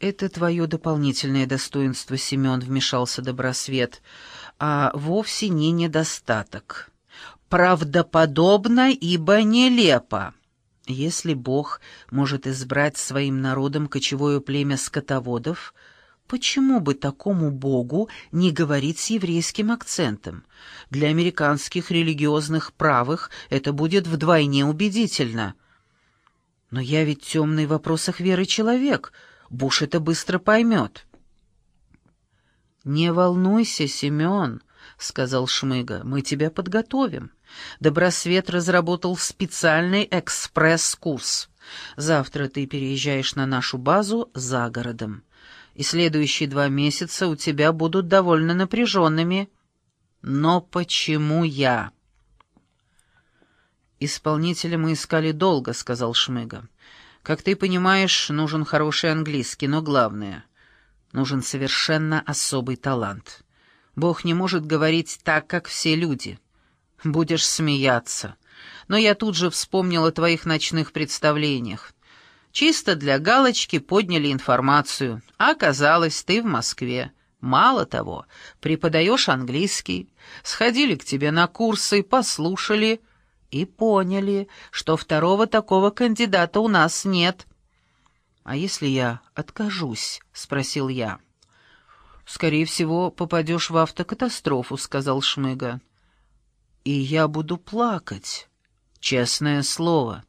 «Это твое дополнительное достоинство, Семен», — вмешался Добросвет, — «а вовсе не недостаток. Правдоподобно, ибо нелепо. Если Бог может избрать своим народом кочевое племя скотоводов, почему бы такому Богу не говорить с еврейским акцентом? Для американских религиозных правых это будет вдвойне убедительно». «Но я ведь темный в вопросах веры человек», — Буш это быстро поймет. «Не волнуйся, Семен», — сказал Шмыга, — «мы тебя подготовим. Добросвет разработал специальный экспресс-курс. Завтра ты переезжаешь на нашу базу за городом, и следующие два месяца у тебя будут довольно напряженными. Но почему я?» «Исполнителя мы искали долго», — сказал Шмыга. Как ты понимаешь, нужен хороший английский, но главное — нужен совершенно особый талант. Бог не может говорить так, как все люди. Будешь смеяться. Но я тут же вспомнил о твоих ночных представлениях. Чисто для галочки подняли информацию, а оказалось, ты в Москве. Мало того, преподаешь английский, сходили к тебе на курсы, послушали — и поняли, что второго такого кандидата у нас нет. «А если я откажусь?» — спросил я. «Скорее всего, попадешь в автокатастрофу», — сказал Шмыга. «И я буду плакать, честное слово».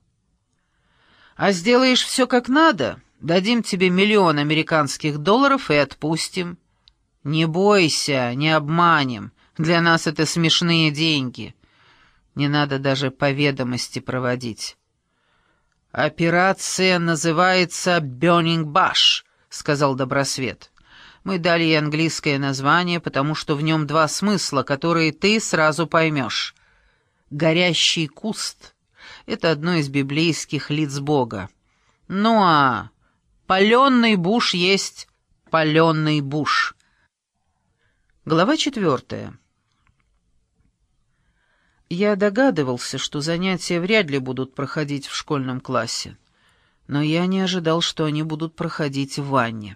«А сделаешь все как надо, дадим тебе миллион американских долларов и отпустим. Не бойся, не обманем, для нас это смешные деньги». Не надо даже по ведомости проводить. «Операция называется «Burning Bush», — сказал Добросвет. «Мы дали ей английское название, потому что в нем два смысла, которые ты сразу поймешь. Горящий куст — это одно из библейских лиц Бога. Ну а паленый буш есть паленый буш». Глава четвертая. Я догадывался, что занятия вряд ли будут проходить в школьном классе, но я не ожидал, что они будут проходить в ванне.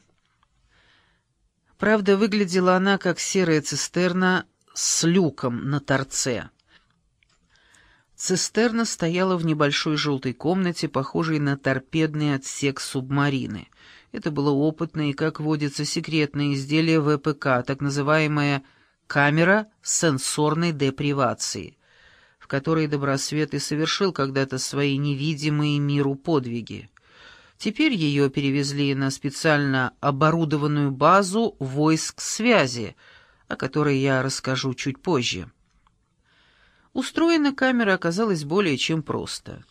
Правда, выглядела она как серая цистерна с люком на торце. Цистерна стояла в небольшой желтой комнате, похожей на торпедный отсек субмарины. Это было опытное и, как водится, секретное изделие ВПК, так называемая камера сенсорной депривации — в которой Добросвет и совершил когда-то свои невидимые миру подвиги. Теперь ее перевезли на специально оборудованную базу войск связи, о которой я расскажу чуть позже. Устроена камера оказалась более чем просто.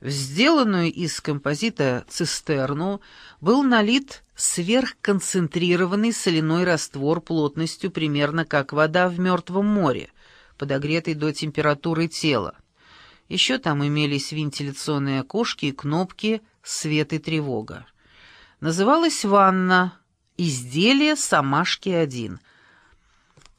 В сделанную из композита цистерну был налит сверхконцентрированный соляной раствор плотностью примерно как вода в Мертвом море, подогретой до температуры тела. Еще там имелись вентиляционные окошки и кнопки «Свет и тревога». Называлась ванна «Изделие Самашки-1».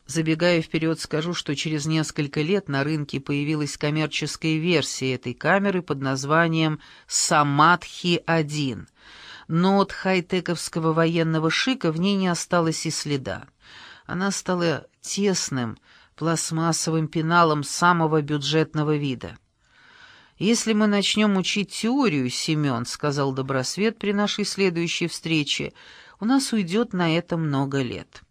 Забегая вперед, скажу, что через несколько лет на рынке появилась коммерческая версия этой камеры под названием «Самадхи-1», но от хай-тековского военного шика в ней не осталось и следа. Она стала тесным, пластмассовым пеналом самого бюджетного вида. «Если мы начнем учить теорию, Семен, — сказал Добросвет при нашей следующей встрече, — у нас уйдет на это много лет.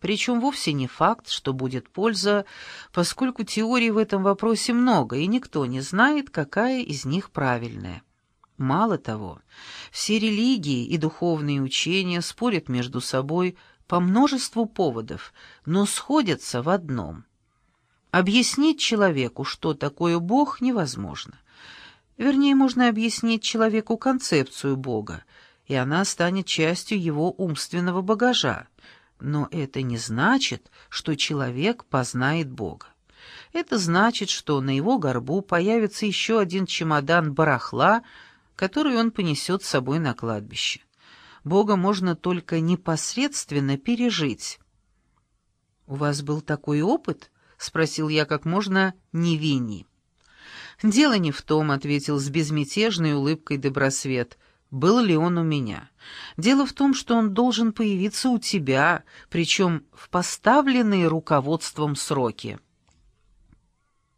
Причем вовсе не факт, что будет польза, поскольку теорий в этом вопросе много, и никто не знает, какая из них правильная. Мало того, все религии и духовные учения спорят между собой по множеству поводов, но сходятся в одном. Объяснить человеку, что такое Бог, невозможно. Вернее, можно объяснить человеку концепцию Бога, и она станет частью его умственного багажа. Но это не значит, что человек познает Бога. Это значит, что на его горбу появится еще один чемодан барахла, который он понесет с собой на кладбище. Бога можно только непосредственно пережить. «У вас был такой опыт?» — спросил я как можно невинней. «Дело не в том», — ответил с безмятежной улыбкой Добросвет. был ли он у меня. Дело в том, что он должен появиться у тебя, причем в поставленные руководством сроки.